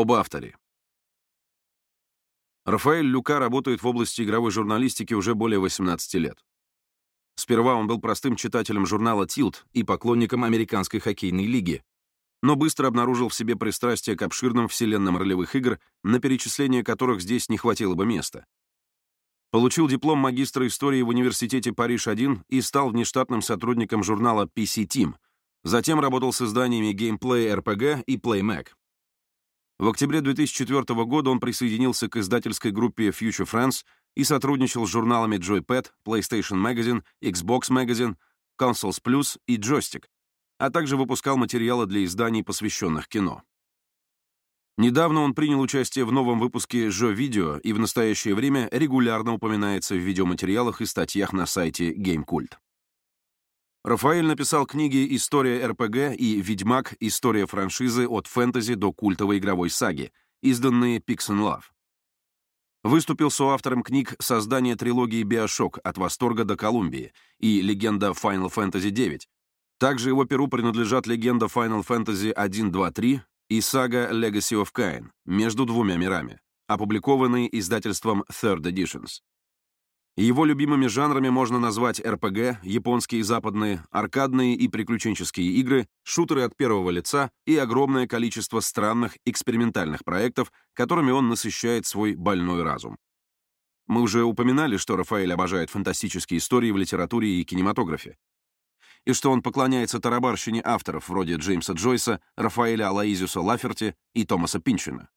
Об авторе. Рафаэль Люка работает в области игровой журналистики уже более 18 лет. Сперва он был простым читателем журнала «Тилт» и поклонником Американской хоккейной лиги, но быстро обнаружил в себе пристрастие к обширным вселенным ролевых игр, на перечисление которых здесь не хватило бы места. Получил диплом магистра истории в университете Париж-1 и стал внештатным сотрудником журнала PC Team. Затем работал с изданиями Gameplay RPG и PlayMac. В октябре 2004 года он присоединился к издательской группе Future Friends и сотрудничал с журналами Joypad, PlayStation Magazine, Xbox Magazine, Consoles Plus и Joystick, а также выпускал материалы для изданий, посвященных кино. Недавно он принял участие в новом выпуске «Жо Видео» и в настоящее время регулярно упоминается в видеоматериалах и статьях на сайте GameCult. Рафаэль написал книги «История РПГ» и «Ведьмак. История франшизы от фэнтези до культовой игровой саги», изданные Pixel Love. Выступил соавтором книг «Создание трилогии Биошок. От восторга до Колумбии» и «Легенда Final Fantasy IX». Также его перу принадлежат «Легенда Final Fantasy 1, 2, 3», и сага Legacy of Kain «Между двумя мирами», опубликованные издательством Third Editions. Его любимыми жанрами можно назвать RPG, японские и западные, аркадные и приключенческие игры, шутеры от первого лица и огромное количество странных экспериментальных проектов, которыми он насыщает свой больной разум. Мы уже упоминали, что Рафаэль обожает фантастические истории в литературе и кинематографе и что он поклоняется тарабарщине авторов вроде Джеймса Джойса, Рафаэля Алаизиуса Лаферти и Томаса Пинчина.